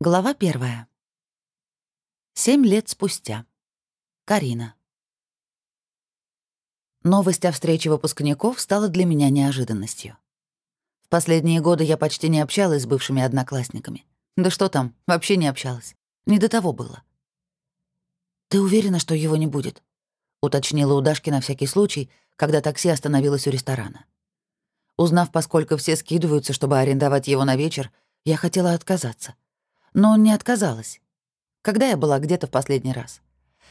Глава первая. Семь лет спустя. Карина. Новость о встрече выпускников стала для меня неожиданностью. В последние годы я почти не общалась с бывшими одноклассниками. Да что там, вообще не общалась. Не до того было. «Ты уверена, что его не будет?» — уточнила у Дашки на всякий случай, когда такси остановилось у ресторана. Узнав, поскольку все скидываются, чтобы арендовать его на вечер, я хотела отказаться — но не отказалась. Когда я была где-то в последний раз?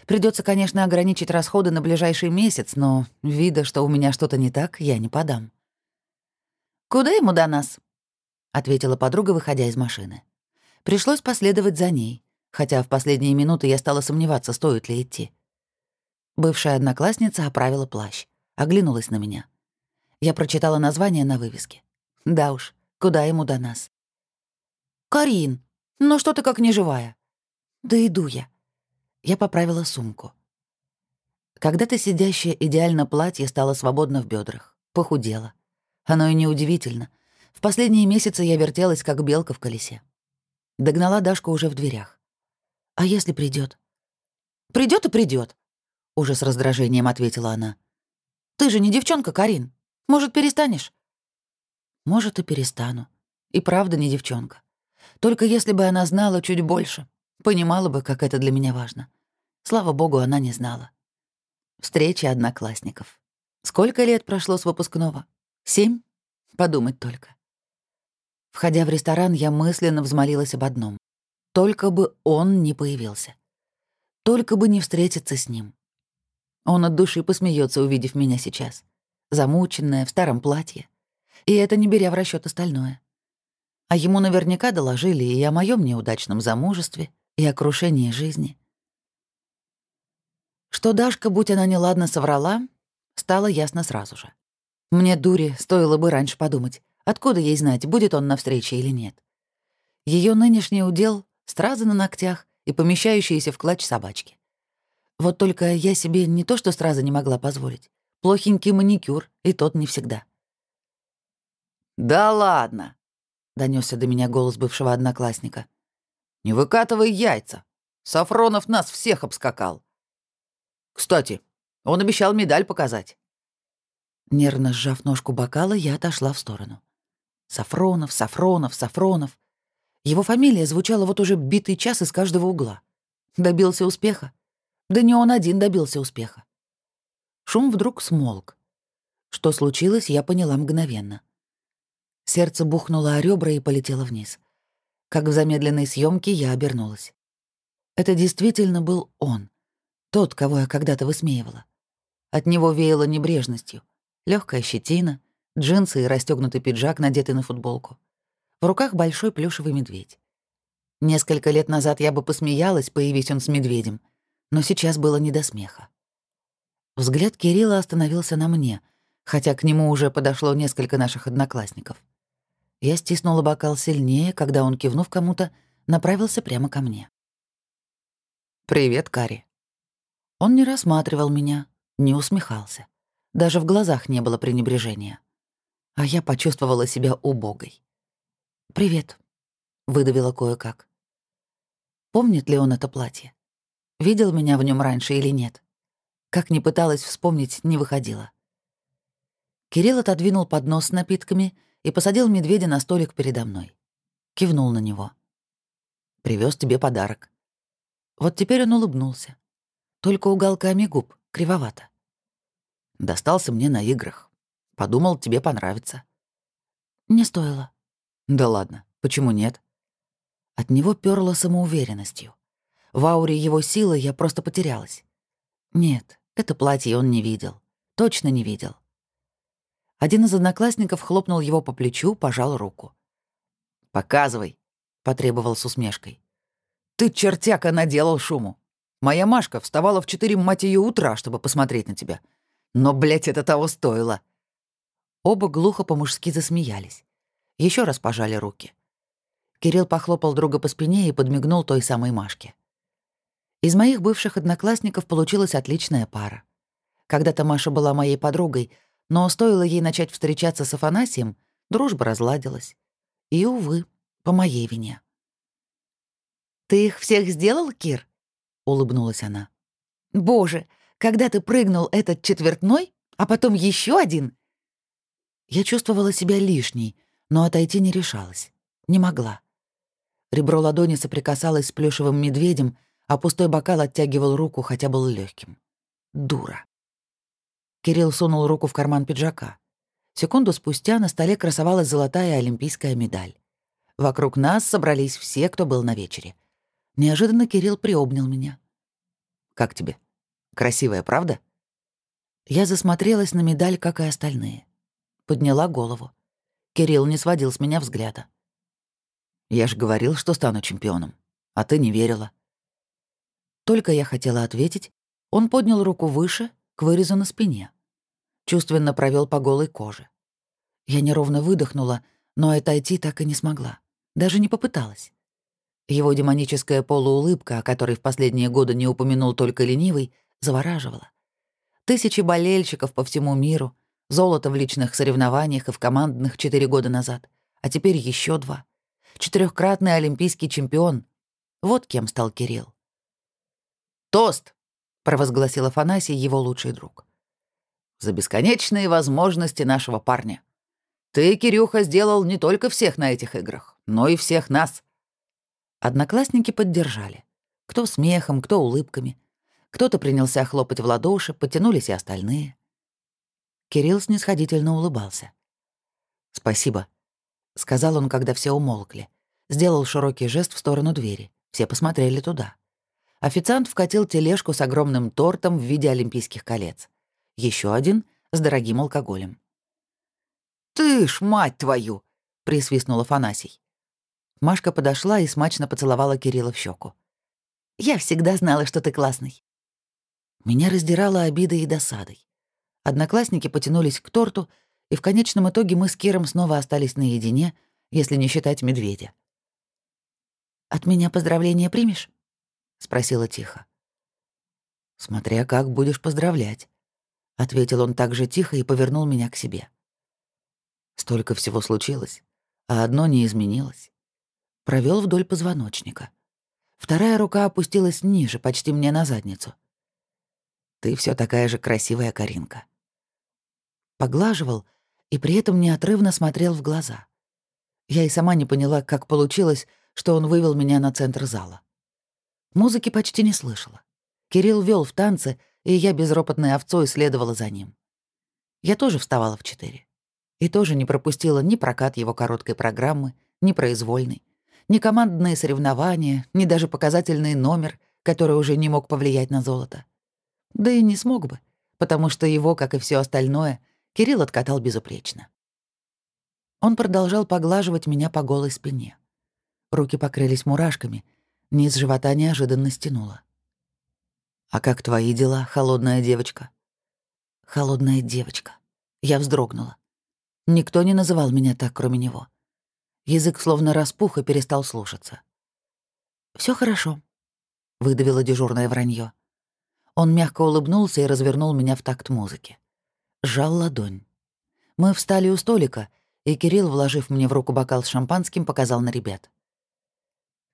Придется, конечно, ограничить расходы на ближайший месяц, но вида, что у меня что-то не так, я не подам. «Куда ему до нас?» — ответила подруга, выходя из машины. Пришлось последовать за ней, хотя в последние минуты я стала сомневаться, стоит ли идти. Бывшая одноклассница оправила плащ, оглянулась на меня. Я прочитала название на вывеске. Да уж, куда ему до нас? «Карин!» «Ну что ты как неживая?» «Да иду я». Я поправила сумку. Когда-то сидящее идеально платье стало свободно в бедрах, похудело. Оно и неудивительно. В последние месяцы я вертелась, как белка в колесе. Догнала Дашку уже в дверях. «А если придет? Придет и придет, уже с раздражением ответила она. «Ты же не девчонка, Карин. Может, перестанешь?» «Может, и перестану. И правда не девчонка. Только если бы она знала чуть больше, понимала бы, как это для меня важно. Слава богу, она не знала. Встреча одноклассников. Сколько лет прошло с выпускного? Семь? Подумать только. Входя в ресторан, я мысленно взмолилась об одном. Только бы он не появился. Только бы не встретиться с ним. Он от души посмеется, увидев меня сейчас. Замученная, в старом платье. И это не беря в расчет остальное. А ему наверняка доложили и о моем неудачном замужестве, и о крушении жизни. Что Дашка, будь она неладно соврала, стало ясно сразу же. Мне, дури, стоило бы раньше подумать, откуда ей знать, будет он на встрече или нет. Ее нынешний удел — стразы на ногтях и помещающиеся в клатч собачки. Вот только я себе не то что стразы не могла позволить. Плохенький маникюр, и тот не всегда. «Да ладно!» Донесся до меня голос бывшего одноклассника. «Не выкатывай яйца. Сафронов нас всех обскакал. Кстати, он обещал медаль показать». Нервно сжав ножку бокала, я отошла в сторону. Сафронов, Сафронов, Сафронов. Его фамилия звучала вот уже битый час из каждого угла. Добился успеха? Да не он один добился успеха. Шум вдруг смолк. Что случилось, я поняла мгновенно. Сердце бухнуло о ребра и полетело вниз. Как в замедленной съемке я обернулась. Это действительно был он. Тот, кого я когда-то высмеивала. От него веяло небрежностью. легкая щетина, джинсы и расстегнутый пиджак, надетый на футболку. В руках большой плюшевый медведь. Несколько лет назад я бы посмеялась, появись он с медведем, но сейчас было не до смеха. Взгляд Кирилла остановился на мне, хотя к нему уже подошло несколько наших одноклассников. Я стиснула бокал сильнее, когда он, кивнув кому-то, направился прямо ко мне. «Привет, Кари». Он не рассматривал меня, не усмехался. Даже в глазах не было пренебрежения. А я почувствовала себя убогой. «Привет», — выдавила кое-как. Помнит ли он это платье? Видел меня в нем раньше или нет? Как ни пыталась вспомнить, не выходила. Кирилл отодвинул поднос с напитками и посадил медведя на столик передо мной. Кивнул на него. Привез тебе подарок». Вот теперь он улыбнулся. Только уголками губ, кривовато. «Достался мне на играх. Подумал, тебе понравится». «Не стоило». «Да ладно, почему нет?» От него пёрло самоуверенностью. В ауре его силы я просто потерялась. Нет, это платье он не видел. Точно не видел. Один из одноклассников хлопнул его по плечу, пожал руку. «Показывай», — потребовал с усмешкой. «Ты, чертяка, наделал шуму. Моя Машка вставала в четыре, мать ее, утра, чтобы посмотреть на тебя. Но, блядь, это того стоило». Оба глухо по-мужски засмеялись. Еще раз пожали руки. Кирилл похлопал друга по спине и подмигнул той самой Машке. Из моих бывших одноклассников получилась отличная пара. Когда-то Маша была моей подругой — но стоило ей начать встречаться с Афанасием, дружба разладилась. И, увы, по моей вине. «Ты их всех сделал, Кир?» — улыбнулась она. «Боже, когда ты прыгнул этот четвертной, а потом еще один?» Я чувствовала себя лишней, но отойти не решалась. Не могла. Ребро ладони соприкасалось с плюшевым медведем, а пустой бокал оттягивал руку, хотя был легким. Дура. Кирилл сунул руку в карман пиджака. Секунду спустя на столе красовалась золотая олимпийская медаль. Вокруг нас собрались все, кто был на вечере. Неожиданно Кирилл приобнял меня. «Как тебе? Красивая, правда?» Я засмотрелась на медаль, как и остальные. Подняла голову. Кирилл не сводил с меня взгляда. «Я же говорил, что стану чемпионом, а ты не верила». Только я хотела ответить, он поднял руку выше, к вырезу на спине. Чувственно провел по голой коже. Я неровно выдохнула, но отойти так и не смогла. Даже не попыталась. Его демоническая полуулыбка, о которой в последние годы не упомянул только ленивый, завораживала. Тысячи болельщиков по всему миру, золото в личных соревнованиях и в командных четыре года назад, а теперь еще два. Четырехкратный олимпийский чемпион. Вот кем стал Кирилл. «Тост!» — провозгласил Афанасий, его лучший друг за бесконечные возможности нашего парня. Ты, Кирюха, сделал не только всех на этих играх, но и всех нас». Одноклассники поддержали. Кто смехом, кто улыбками. Кто-то принялся хлопать в ладоши, подтянулись и остальные. Кирилл снисходительно улыбался. «Спасибо», — сказал он, когда все умолкли. Сделал широкий жест в сторону двери. Все посмотрели туда. Официант вкатил тележку с огромным тортом в виде олимпийских колец еще один с дорогим алкоголем. «Ты ж, мать твою!» — присвистнул Афанасий. Машка подошла и смачно поцеловала Кирилла в щеку. «Я всегда знала, что ты классный». Меня раздирала обидой и досадой. Одноклассники потянулись к торту, и в конечном итоге мы с Киром снова остались наедине, если не считать медведя. «От меня поздравления примешь?» — спросила тихо. «Смотря как будешь поздравлять», — ответил он так же тихо и повернул меня к себе. Столько всего случилось, а одно не изменилось. Провел вдоль позвоночника. Вторая рука опустилась ниже, почти мне на задницу. «Ты все такая же красивая, Каринка». Поглаживал и при этом неотрывно смотрел в глаза. Я и сама не поняла, как получилось, что он вывел меня на центр зала. Музыки почти не слышала. Кирилл вел в танцы, и я безропотной овцой следовала за ним. Я тоже вставала в четыре. И тоже не пропустила ни прокат его короткой программы, ни произвольный, ни командные соревнования, ни даже показательный номер, который уже не мог повлиять на золото. Да и не смог бы, потому что его, как и все остальное, Кирилл откатал безупречно. Он продолжал поглаживать меня по голой спине. Руки покрылись мурашками, низ живота неожиданно стянуло. «А как твои дела, холодная девочка?» «Холодная девочка». Я вздрогнула. Никто не называл меня так, кроме него. Язык словно распух и перестал слушаться. Все хорошо», — выдавило дежурное вранье. Он мягко улыбнулся и развернул меня в такт музыки. Сжал ладонь. Мы встали у столика, и Кирилл, вложив мне в руку бокал с шампанским, показал на ребят.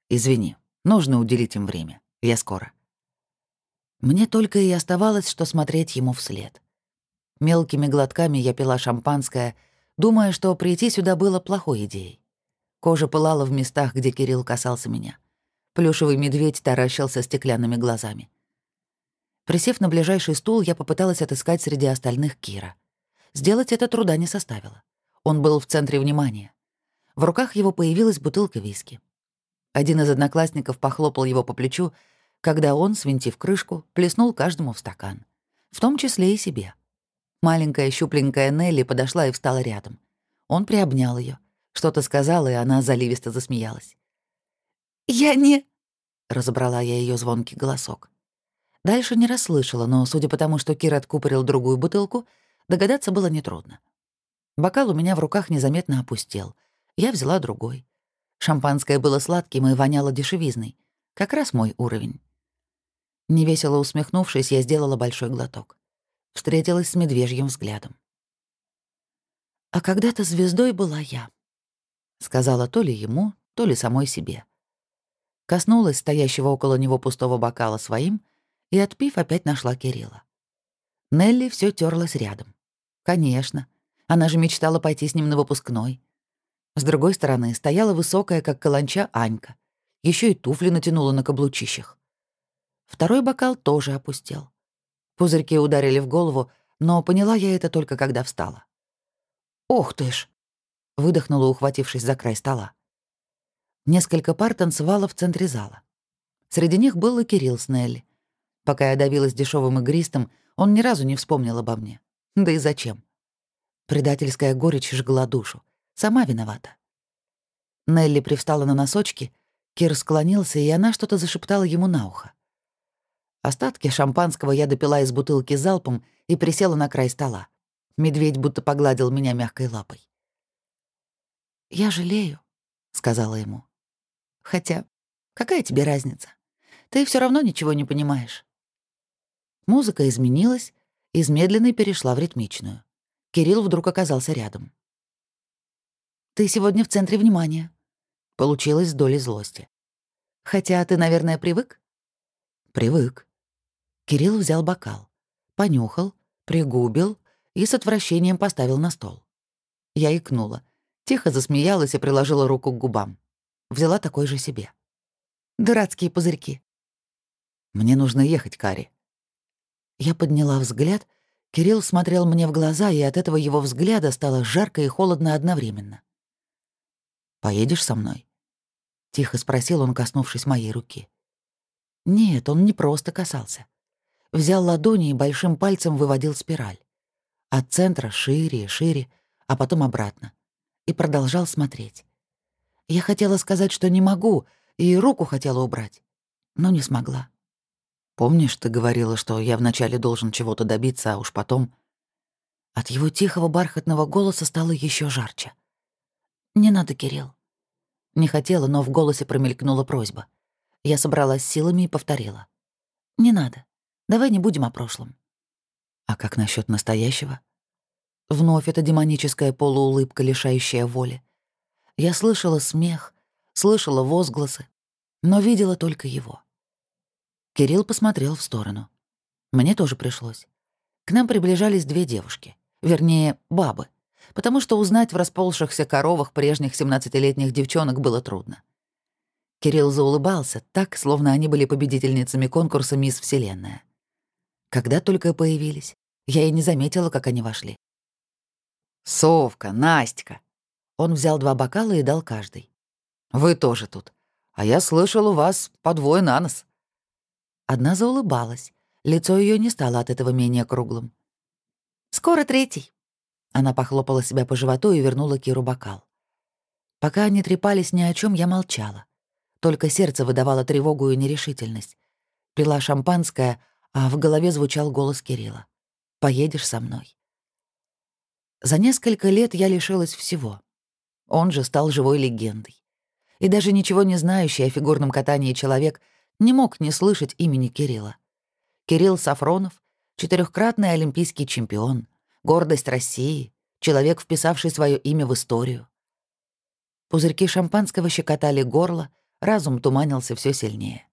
«Извини, нужно уделить им время. Я скоро». Мне только и оставалось, что смотреть ему вслед. Мелкими глотками я пила шампанское, думая, что прийти сюда было плохой идеей. Кожа пылала в местах, где Кирилл касался меня. Плюшевый медведь таращился стеклянными глазами. Присев на ближайший стул, я попыталась отыскать среди остальных Кира. Сделать это труда не составило. Он был в центре внимания. В руках его появилась бутылка виски. Один из одноклассников похлопал его по плечу, когда он, свинтив крышку, плеснул каждому в стакан. В том числе и себе. Маленькая щупленькая Нелли подошла и встала рядом. Он приобнял ее, что-то сказал, и она заливисто засмеялась. «Я не...» — разобрала я ее звонкий голосок. Дальше не расслышала, но, судя по тому, что Кир откупорил другую бутылку, догадаться было нетрудно. Бокал у меня в руках незаметно опустел. Я взяла другой. Шампанское было сладким и воняло дешевизной. Как раз мой уровень. Невесело усмехнувшись, я сделала большой глоток. Встретилась с медвежьим взглядом. «А когда-то звездой была я», — сказала то ли ему, то ли самой себе. Коснулась стоящего около него пустого бокала своим и, отпив, опять нашла Кирилла. Нелли все терлась рядом. Конечно, она же мечтала пойти с ним на выпускной. С другой стороны стояла высокая, как каланча, Анька. Еще и туфли натянула на каблучищах. Второй бокал тоже опустел. Пузырьки ударили в голову, но поняла я это только когда встала. «Ох ты ж!» — выдохнула, ухватившись за край стола. Несколько пар танцевало в центре зала. Среди них был и Кирилл с Нелли. Пока я давилась дешевым игристом, он ни разу не вспомнил обо мне. Да и зачем? Предательская горечь жгла душу. Сама виновата. Нелли привстала на носочки, Кир склонился, и она что-то зашептала ему на ухо. Остатки шампанского я допила из бутылки залпом и присела на край стола. Медведь будто погладил меня мягкой лапой. «Я жалею», — сказала ему. «Хотя, какая тебе разница? Ты все равно ничего не понимаешь». Музыка изменилась, из медленной перешла в ритмичную. Кирилл вдруг оказался рядом. «Ты сегодня в центре внимания». Получилось с долей злости. «Хотя ты, наверное, привык?» «Привык». Кирилл взял бокал, понюхал, пригубил и с отвращением поставил на стол. Я икнула, тихо засмеялась и приложила руку к губам. Взяла такой же себе. «Дурацкие пузырьки». «Мне нужно ехать, Кари». Я подняла взгляд, Кирилл смотрел мне в глаза, и от этого его взгляда стало жарко и холодно одновременно. «Поедешь со мной?» — тихо спросил он, коснувшись моей руки. Нет, он не просто касался взял ладони и большим пальцем выводил спираль. От центра шире и шире, а потом обратно. И продолжал смотреть. Я хотела сказать, что не могу, и руку хотела убрать, но не смогла. Помнишь, ты говорила, что я вначале должен чего-то добиться, а уж потом... От его тихого бархатного голоса стало еще жарче. «Не надо, Кирилл». Не хотела, но в голосе промелькнула просьба. Я собралась силами и повторила. «Не надо. Давай не будем о прошлом. А как насчет настоящего? Вновь эта демоническая полуулыбка, лишающая воли. Я слышала смех, слышала возгласы, но видела только его. Кирилл посмотрел в сторону. Мне тоже пришлось. К нам приближались две девушки, вернее, бабы, потому что узнать в расползшихся коровах прежних 17-летних девчонок было трудно. Кирилл заулыбался так, словно они были победительницами конкурса «Мисс Вселенная». Когда только появились, я и не заметила, как они вошли. «Совка, Настя!» Он взял два бокала и дал каждый. «Вы тоже тут. А я слышал, у вас по двое на нос». Одна заулыбалась. Лицо ее не стало от этого менее круглым. «Скоро третий». Она похлопала себя по животу и вернула Киру бокал. Пока они трепались ни о чем, я молчала. Только сердце выдавало тревогу и нерешительность. Пила шампанское, а в голове звучал голос Кирилла. «Поедешь со мной». За несколько лет я лишилась всего. Он же стал живой легендой. И даже ничего не знающий о фигурном катании человек не мог не слышать имени Кирилла. Кирилл Сафронов — четырехкратный олимпийский чемпион, гордость России, человек, вписавший свое имя в историю. Пузырьки шампанского щекотали горло, разум туманился все сильнее.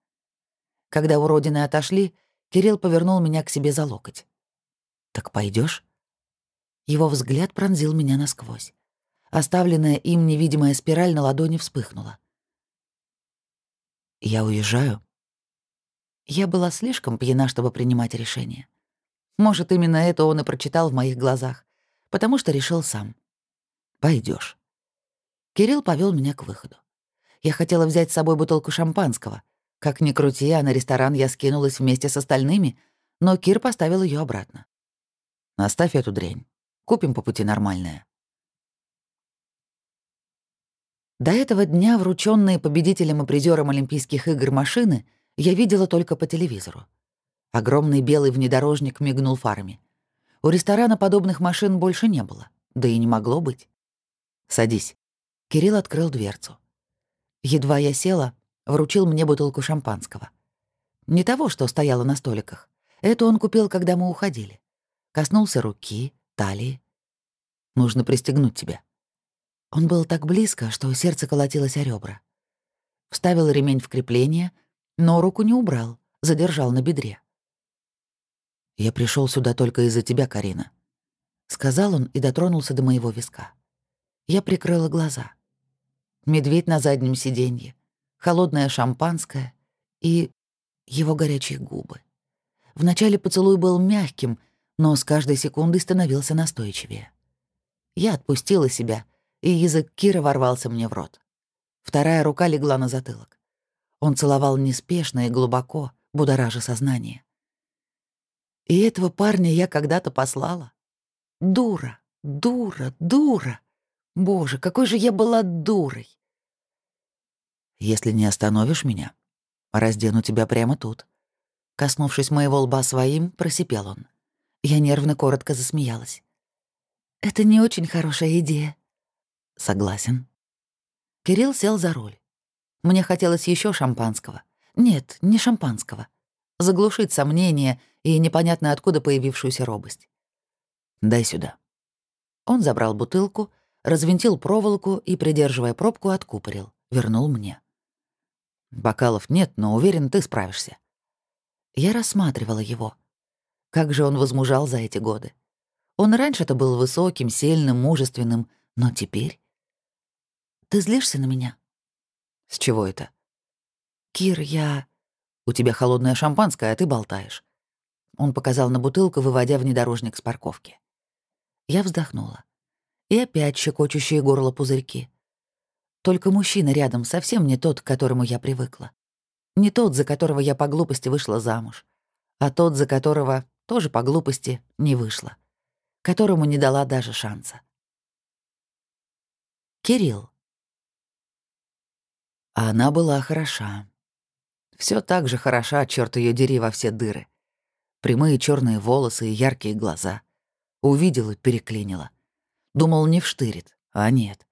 Когда уродины отошли, Кирилл повернул меня к себе за локоть. «Так пойдешь? Его взгляд пронзил меня насквозь. Оставленная им невидимая спираль на ладони вспыхнула. «Я уезжаю?» Я была слишком пьяна, чтобы принимать решение. Может, именно это он и прочитал в моих глазах, потому что решил сам. Пойдешь. Кирилл повел меня к выходу. Я хотела взять с собой бутылку шампанского, как ни крути, а на ресторан я скинулась вместе с остальными, но Кир поставил ее обратно. «Оставь эту дрянь. Купим по пути нормальное». До этого дня врученные победителем и призером Олимпийских игр машины я видела только по телевизору. Огромный белый внедорожник мигнул фарами. У ресторана подобных машин больше не было, да и не могло быть. «Садись». Кирилл открыл дверцу. Едва я села, вручил мне бутылку шампанского. Не того, что стояло на столиках. Это он купил, когда мы уходили. Коснулся руки, талии. Нужно пристегнуть тебя. Он был так близко, что сердце колотилось о ребра. вставил ремень в крепление, но руку не убрал, задержал на бедре. «Я пришел сюда только из-за тебя, Карина», — сказал он и дотронулся до моего виска. Я прикрыла глаза. Медведь на заднем сиденье, холодное шампанское и его горячие губы. Вначале поцелуй был мягким, но с каждой секундой становился настойчивее. Я отпустила себя, и язык Кира ворвался мне в рот. Вторая рука легла на затылок. Он целовал неспешно и глубоко, будоража сознание. И этого парня я когда-то послала. Дура, дура, дура. Боже, какой же я была дурой. Если не остановишь меня, раздену тебя прямо тут. Коснувшись моего лба своим, просипел он. Я нервно коротко засмеялась. «Это не очень хорошая идея». «Согласен». Кирилл сел за руль. Мне хотелось еще шампанского. Нет, не шампанского. Заглушить сомнения и непонятно откуда появившуюся робость. «Дай сюда». Он забрал бутылку, развинтил проволоку и, придерживая пробку, откупорил. Вернул мне. «Бокалов нет, но уверен, ты справишься». Я рассматривала его. Как же он возмужал за эти годы. Он раньше-то был высоким, сильным, мужественным, но теперь... Ты злишься на меня? С чего это? Кир, я... У тебя холодное шампанское, а ты болтаешь. Он показал на бутылку, выводя внедорожник с парковки. Я вздохнула. И опять щекочущие горло пузырьки. Только мужчина рядом совсем не тот, к которому я привыкла. Не тот, за которого я по глупости вышла замуж, а тот, за которого тоже по глупости не вышла, которому не дала даже шанса. Кирилл. А она была хороша. Все так же хороша, черт ее дери во все дыры. Прямые черные волосы и яркие глаза. Увидела, переклинила. Думал, не вштырит, а нет.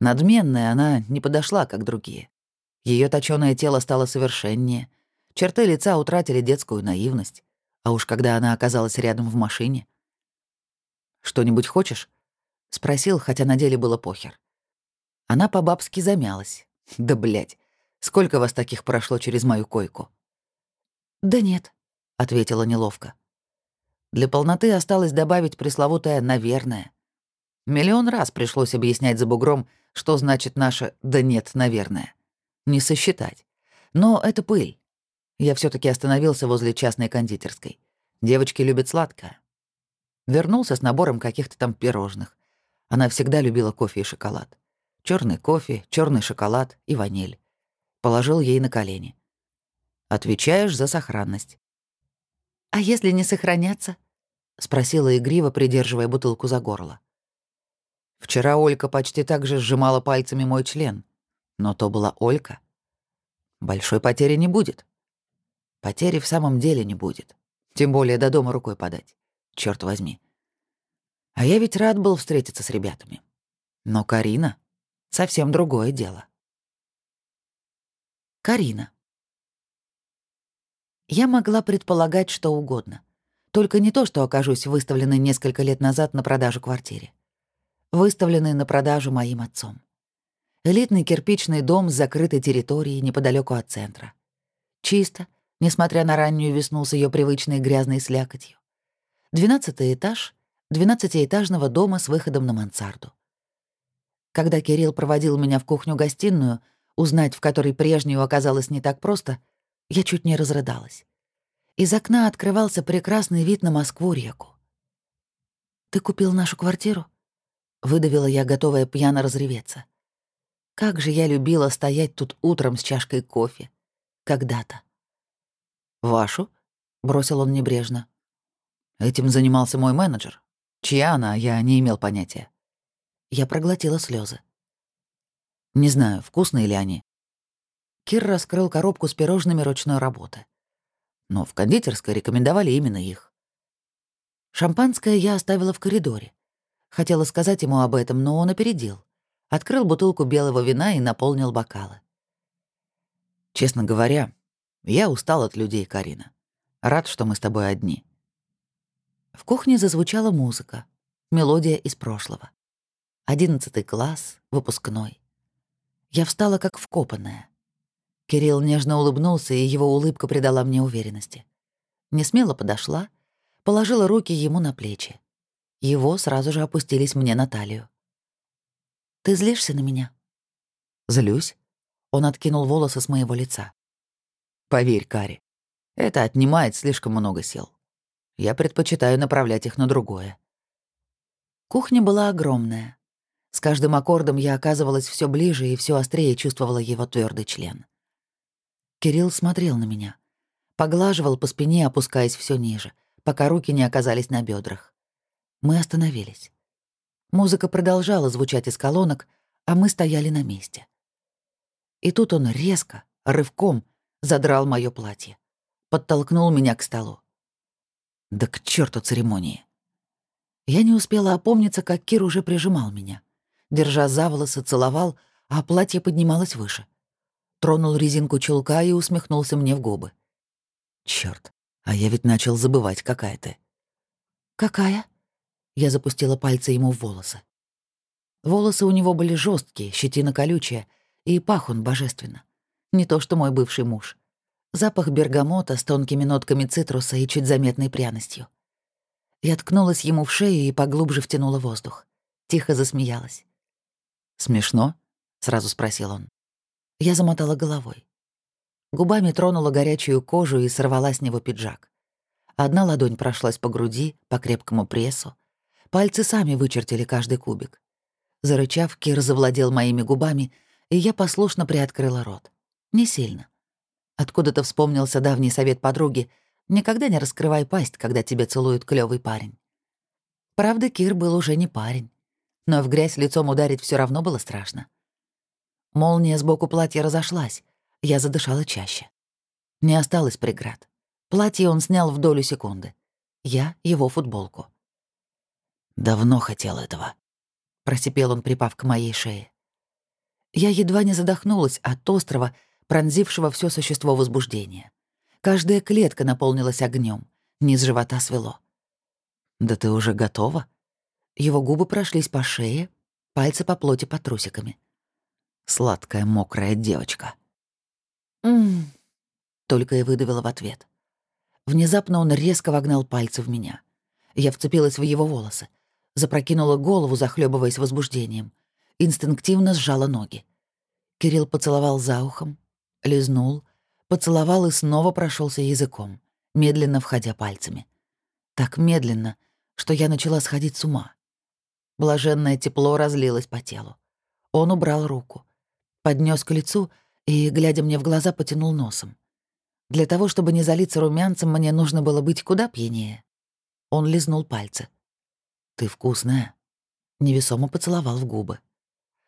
Надменная она не подошла, как другие. Ее точёное тело стало совершеннее, черты лица утратили детскую наивность, а уж когда она оказалась рядом в машине. «Что-нибудь хочешь?» — спросил, хотя на деле было похер. Она по-бабски замялась. «Да блять, сколько вас таких прошло через мою койку?» «Да нет», — ответила неловко. Для полноты осталось добавить пресловутое «наверное». Миллион раз пришлось объяснять за бугром, что значит наше «да нет, наверное». Не сосчитать. Но это пыль. Я все таки остановился возле частной кондитерской. Девочки любят сладкое. Вернулся с набором каких-то там пирожных. Она всегда любила кофе и шоколад. Черный кофе, черный шоколад и ваниль. Положил ей на колени. Отвечаешь за сохранность. «А если не сохраняться?» — спросила игриво, придерживая бутылку за горло. Вчера Олька почти так же сжимала пальцами мой член но то была Олька. Большой потери не будет. Потери в самом деле не будет. Тем более до дома рукой подать. Черт возьми. А я ведь рад был встретиться с ребятами. Но Карина — совсем другое дело. Карина. Я могла предполагать что угодно. Только не то, что окажусь выставленной несколько лет назад на продажу квартире. Выставленной на продажу моим отцом. Элитный кирпичный дом с закрытой территорией неподалеку от центра. Чисто, несмотря на раннюю весну с ее привычной грязной слякотью. Двенадцатый этаж двенадцатиэтажного дома с выходом на мансарду. Когда Кирилл проводил меня в кухню-гостиную, узнать, в которой прежнюю оказалось не так просто, я чуть не разрыдалась. Из окна открывался прекрасный вид на Москву-реку. «Ты купил нашу квартиру?» — выдавила я, готовая пьяно разреветься. Как же я любила стоять тут утром с чашкой кофе. Когда-то. «Вашу?» — бросил он небрежно. «Этим занимался мой менеджер. Чья она, я не имел понятия». Я проглотила слезы. Не знаю, вкусные ли они. Кир раскрыл коробку с пирожными ручной работы. Но в кондитерской рекомендовали именно их. Шампанское я оставила в коридоре. Хотела сказать ему об этом, но он опередил открыл бутылку белого вина и наполнил бокалы. «Честно говоря, я устал от людей, Карина. Рад, что мы с тобой одни». В кухне зазвучала музыка, мелодия из прошлого. Одиннадцатый класс, выпускной. Я встала как вкопанная. Кирилл нежно улыбнулся, и его улыбка придала мне уверенности. Несмело подошла, положила руки ему на плечи. Его сразу же опустились мне на талию. «Ты злишься на меня?» «Злюсь?» Он откинул волосы с моего лица. «Поверь, Кари, это отнимает слишком много сил. Я предпочитаю направлять их на другое». Кухня была огромная. С каждым аккордом я оказывалась все ближе и все острее чувствовала его твердый член. Кирилл смотрел на меня. Поглаживал по спине, опускаясь все ниже, пока руки не оказались на бедрах. Мы остановились. Музыка продолжала звучать из колонок, а мы стояли на месте. И тут он резко, рывком задрал мое платье, подтолкнул меня к столу. Да к черту церемонии. Я не успела опомниться, как Кир уже прижимал меня. Держа за волосы, целовал, а платье поднималось выше. Тронул резинку чулка и усмехнулся мне в губы. Черт, а я ведь начал забывать, какая ты. «Какая?» Я запустила пальцы ему в волосы. Волосы у него были жесткие, щетина колючая, и пах он божественно. Не то что мой бывший муж. Запах бергамота с тонкими нотками цитруса и чуть заметной пряностью. Я ткнулась ему в шею и поглубже втянула воздух. Тихо засмеялась. «Смешно?» — сразу спросил он. Я замотала головой. Губами тронула горячую кожу и сорвала с него пиджак. Одна ладонь прошлась по груди, по крепкому прессу. Пальцы сами вычертили каждый кубик. Зарычав, Кир завладел моими губами, и я послушно приоткрыла рот. Не сильно. Откуда-то вспомнился давний совет подруги «Никогда не раскрывай пасть, когда тебя целует клёвый парень». Правда, Кир был уже не парень. Но в грязь лицом ударить все равно было страшно. Молния сбоку платья разошлась. Я задышала чаще. Не осталось преград. Платье он снял в долю секунды. Я — его футболку. «Давно хотел этого», — просипел он, припав к моей шее. Я едва не задохнулась от острова, пронзившего все существо возбуждения. Каждая клетка наполнилась огнем, низ живота свело. «Да ты уже готова?» Его губы прошлись по шее, пальцы по плоти по трусиками. Сладкая мокрая девочка. «Ммм», — только и выдавила в ответ. Внезапно он резко вогнал пальцы в меня. Я вцепилась в его волосы, запрокинула голову, захлебываясь возбуждением. Инстинктивно сжала ноги. Кирилл поцеловал за ухом, лизнул, поцеловал и снова прошелся языком, медленно входя пальцами. Так медленно, что я начала сходить с ума. Блаженное тепло разлилось по телу. Он убрал руку, поднес к лицу и, глядя мне в глаза, потянул носом. Для того, чтобы не залиться румянцем, мне нужно было быть куда пьянее. Он лизнул пальцы. «Ты вкусная», — невесомо поцеловал в губы.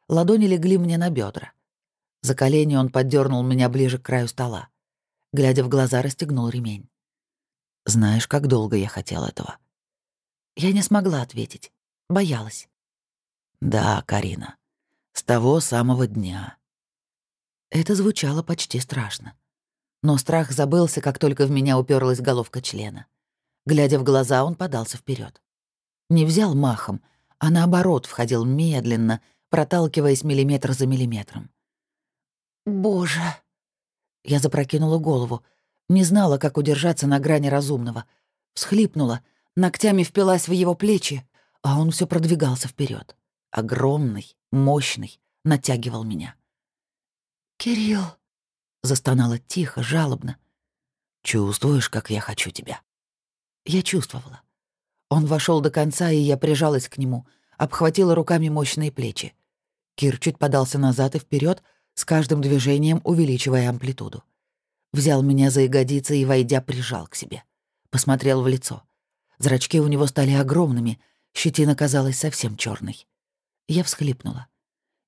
Ладони легли мне на бедра. За колени он поддернул меня ближе к краю стола. Глядя в глаза, расстегнул ремень. «Знаешь, как долго я хотел этого?» Я не смогла ответить. Боялась. «Да, Карина. С того самого дня». Это звучало почти страшно. Но страх забылся, как только в меня уперлась головка члена. Глядя в глаза, он подался вперед. Не взял махом, а наоборот входил медленно, проталкиваясь миллиметр за миллиметром. «Боже!» Я запрокинула голову, не знала, как удержаться на грани разумного. Всхлипнула, ногтями впилась в его плечи, а он все продвигался вперед. Огромный, мощный, натягивал меня. «Кирилл!» — застонала тихо, жалобно. «Чувствуешь, как я хочу тебя?» Я чувствовала. Он вошел до конца, и я прижалась к нему, обхватила руками мощные плечи. Кир чуть подался назад и вперед, с каждым движением увеличивая амплитуду. Взял меня за ягодицы и, войдя, прижал к себе. Посмотрел в лицо. Зрачки у него стали огромными — Щетина казалась совсем черной. Я всхлипнула.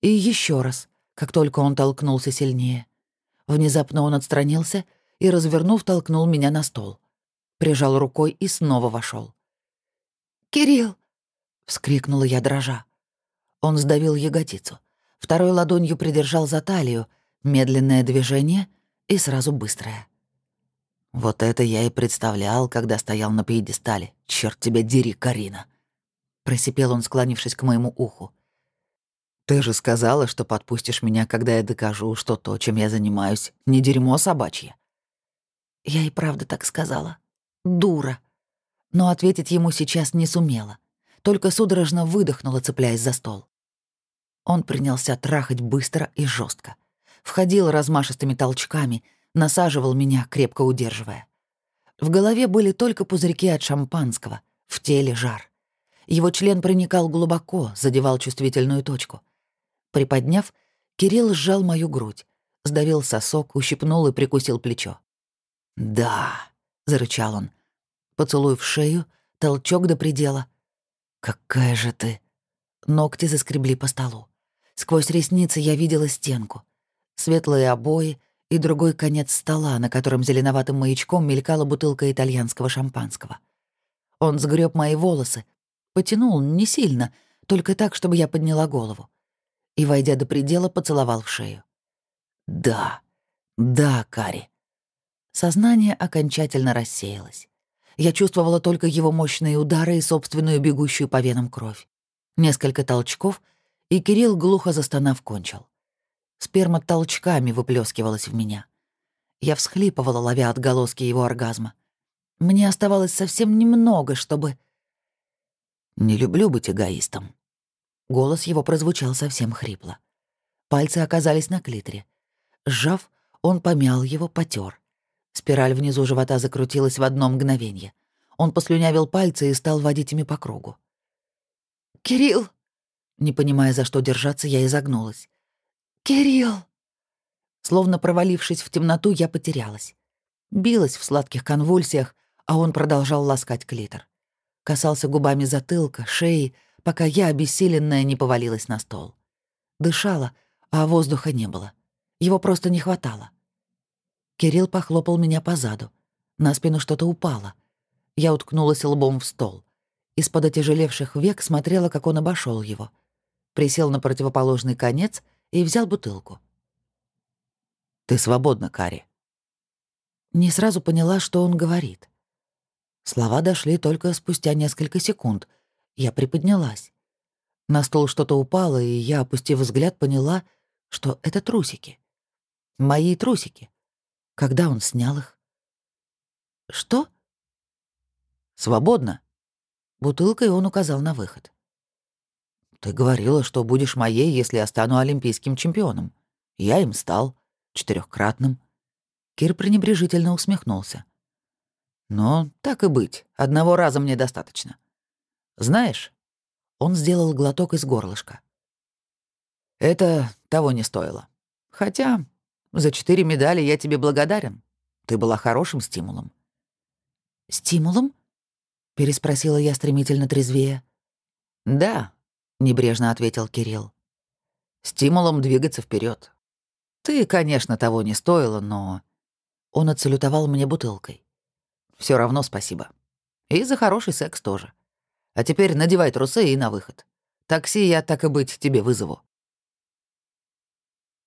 И еще раз, как только он толкнулся сильнее. Внезапно он отстранился и, развернув, толкнул меня на стол. Прижал рукой и снова вошел. «Кирилл!» — вскрикнула я дрожа. Он сдавил ягодицу. Второй ладонью придержал за талию. Медленное движение и сразу быстрое. Вот это я и представлял, когда стоял на пьедестале. Черт тебя дери, Карина. Просипел он, склонившись к моему уху. Ты же сказала, что подпустишь меня, когда я докажу, что то, чем я занимаюсь, не дерьмо собачье. Я и правда так сказала. Дура. Но ответить ему сейчас не сумела. Только судорожно выдохнула, цепляясь за стол. Он принялся трахать быстро и жестко. Входил размашистыми толчками, насаживал меня, крепко удерживая. В голове были только пузырьки от шампанского, в теле жар. Его член проникал глубоко, задевал чувствительную точку. Приподняв, Кирилл сжал мою грудь, сдавил сосок, ущипнул и прикусил плечо. «Да», — зарычал он. Поцелуй в шею, толчок до предела. «Какая же ты!» Ногти заскребли по столу. Сквозь ресницы я видела стенку. Светлые обои и другой конец стола, на котором зеленоватым маячком мелькала бутылка итальянского шампанского. Он сгреб мои волосы, потянул не сильно, только так, чтобы я подняла голову. И, войдя до предела, поцеловал в шею. «Да, да, Кари». Сознание окончательно рассеялось. Я чувствовала только его мощные удары и собственную бегущую по венам кровь. Несколько толчков, и Кирилл, глухо застонав, кончил. Сперма толчками выплескивалась в меня. Я всхлипывала, ловя отголоски его оргазма. Мне оставалось совсем немного, чтобы... «Не люблю быть эгоистом». Голос его прозвучал совсем хрипло. Пальцы оказались на клиторе. Сжав, он помял его, потер. Спираль внизу живота закрутилась в одно мгновение. Он послюнявил пальцы и стал водить ими по кругу. «Кирилл!» Не понимая, за что держаться, я изогнулась. «Кирилл!» Словно провалившись в темноту, я потерялась. Билась в сладких конвульсиях, а он продолжал ласкать клитор. Касался губами затылка, шеи, пока я, обессиленная, не повалилась на стол. Дышала, а воздуха не было. Его просто не хватало. Кирилл похлопал меня по заду. На спину что-то упало. Я уткнулась лбом в стол. Из-под отяжелевших век смотрела, как он обошел его. Присел на противоположный конец и взял бутылку. «Ты свободна, Кари». Не сразу поняла, что он говорит. Слова дошли только спустя несколько секунд. Я приподнялась. На стол что-то упало, и я, опустив взгляд, поняла, что это трусики. Мои трусики. Когда он снял их? Что? Свободно. Бутылкой он указал на выход. Ты говорила, что будешь моей, если я стану олимпийским чемпионом. Я им стал. Четырехкратным. Кир пренебрежительно усмехнулся. Но так и быть, одного раза мне достаточно. Знаешь, он сделал глоток из горлышка. Это того не стоило. Хотя за четыре медали я тебе благодарен. Ты была хорошим стимулом». «Стимулом?» — переспросила я стремительно трезвее. «Да», — небрежно ответил Кирилл. «Стимулом двигаться вперед. Ты, конечно, того не стоило, но...» Он отсалютовал мне бутылкой. Все равно спасибо. И за хороший секс тоже. А теперь надевай трусы и на выход. Такси я, так и быть, тебе вызову».